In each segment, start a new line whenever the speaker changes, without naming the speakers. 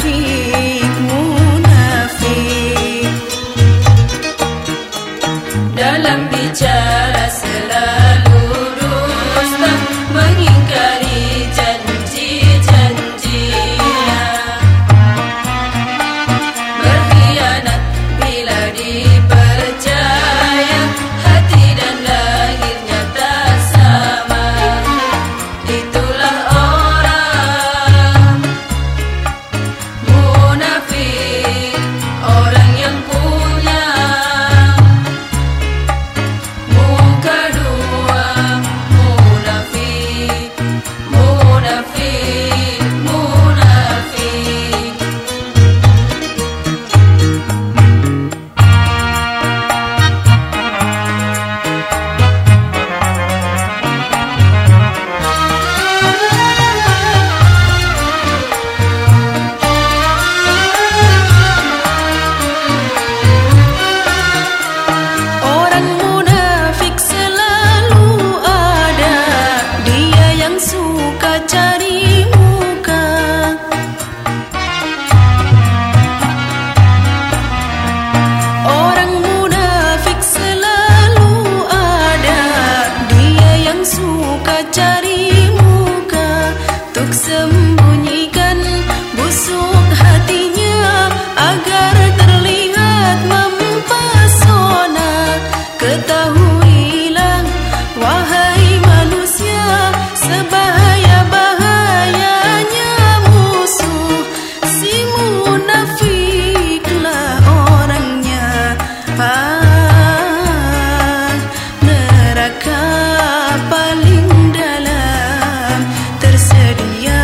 心。mencari Maria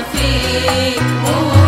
feet. Oh.